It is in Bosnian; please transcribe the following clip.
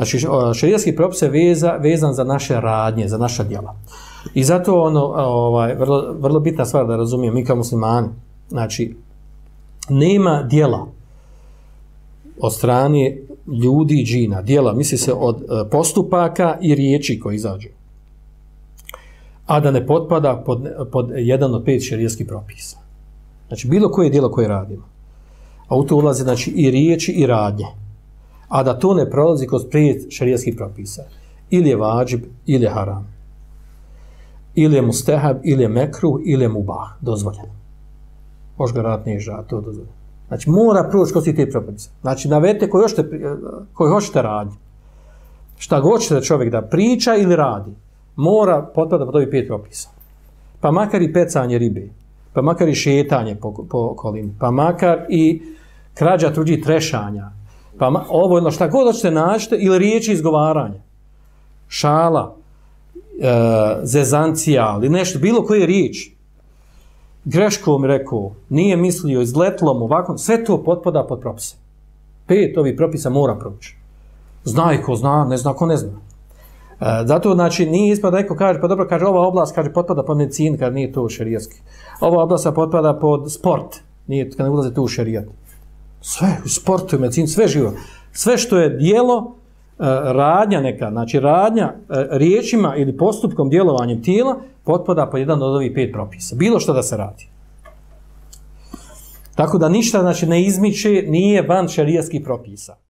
Znači, šerijski propis je veza, vezan za naše radnje, za naša djela. I zato ono, ovaj, vrlo, vrlo bitna stvar da razumijem, mi kao muslimani, znači, nema djela od strane ljudi i džina, djela, misli se od e, postupaka i riječi koji izađu, a da ne potpada pod, pod jedan od pet šerijskih propisa. Znači, bilo koje djelo koje radimo, a u to ulaze znači, i riječi i radnje, a da to ne prolazi kroz pet šarijskih propisa. Ili je vađib, ili je haram. Ili je mustehab, ili je mekruh, ili je mubah, dozvoljeno. Možeš ga raditi nije to dozvoljeno. Znači, mora proći kroz te propise. Znači, navete koji hoćete, koji hoćete raditi. Šta god čovjek da priča ili radi, mora potpada pod ovih pet propisa. Pa makar i pecanje ribe, pa makar i šetanje po, po kolini, pa makar i krađa tuđi trešanja, pa ma, ovo ono, šta god hoćete naći, ili riječi izgovaranja, šala, e, zezancija, ili nešto, bilo koje riječi, greško mi rekao, nije mislio, izletlo mu ovako, sve to potpada pod propise. Pet ovih propisa mora proći. Zna ko zna, ne zna ko ne zna. E, zato, znači, nije ispada neko kaže, pa dobro, kaže, ova oblast, kaže, potpada pod medicin, kad nije to šerijetski. Ova oblast potpada pod sport, nije, kad ne ulaze tu u šerijet. Sve, u sportu, u medicin, sve živo. Sve što je dijelo, e, radnja neka, znači radnja e, riječima ili postupkom djelovanjem tijela, potpada po jedan od ovih pet propisa. Bilo što da se radi. Tako da ništa znači, ne izmiče, nije van šarijaskih propisa.